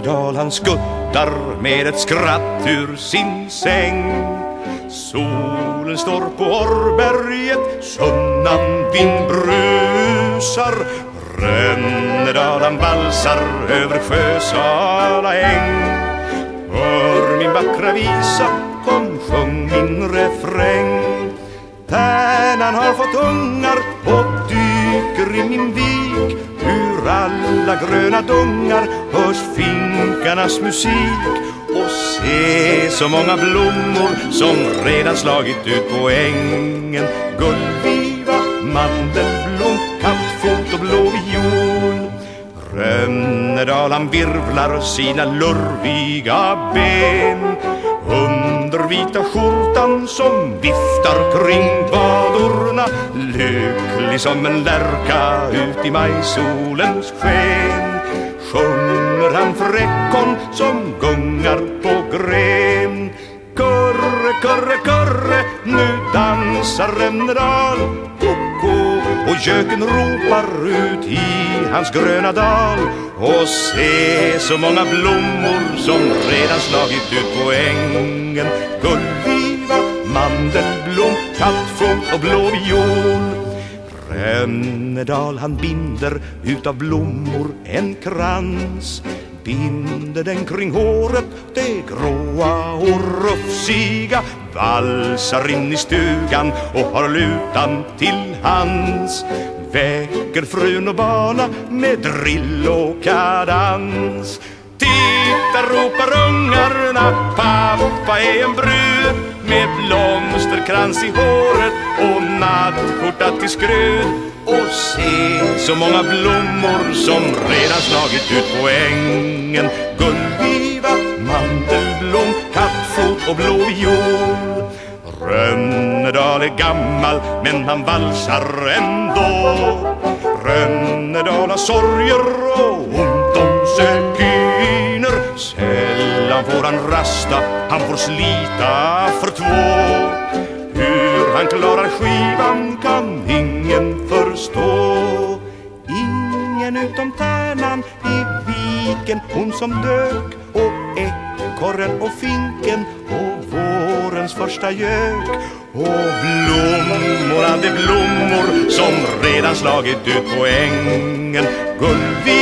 Rönnedal han skuttar med ett skratt ur sin säng. Solen står på Orrberget, sunnan vind brusar Rönnedal han valsar över Sjösala äng. Hör min vackra visa, kom sjung min refräng. Tärnan har fått ungar och dyker i min vik alla gröna dungar hörs finkarnas musik Och se så många blommor som redan slagit ut på ängen. Gullviva, mandelblom, kattfot och blå viol. Rönnedal han virvlar sina lurviga ben. Under vita skjortan som viftar kring vadorna Lycklig som en lärka ut i majsolens sken. Sjunger han för ekon som gungar på gren. Kurre, kurre, kurre, nu dansar Rönnedal Koko och göken ropar ut i hans gröna dal. Och se så många blommor som redan slagit ut på ängen. Gullviva, mandelblom, kattfot och blå viol Rönnedal han binder utav blommor en krans. Binder den kring håret, det gråa och rufsiga. Valsar in i stugan och har lutan till hands Väcker frun och barna med drill och kadans. Titta ropar ungarna, pappa är en brud. Med blomsterkrans i håret och nattskjorta till skrud. Och se så många blommor som redan slagit ut på ängen. Gullviva, mandelblom, kattfot och blå viol Rönnedal är gammal men han valsar ändå. Rönnedal har sorger och Han får han rasta, han får slita för två. Hur han klarar skivan kan ingen förstå. Ingen utom tärnan i viken Hon som dök och ekorren och finken och vårens första gök. Och blommorna, de blommor som redan slagit ut på ängen. Gullviva,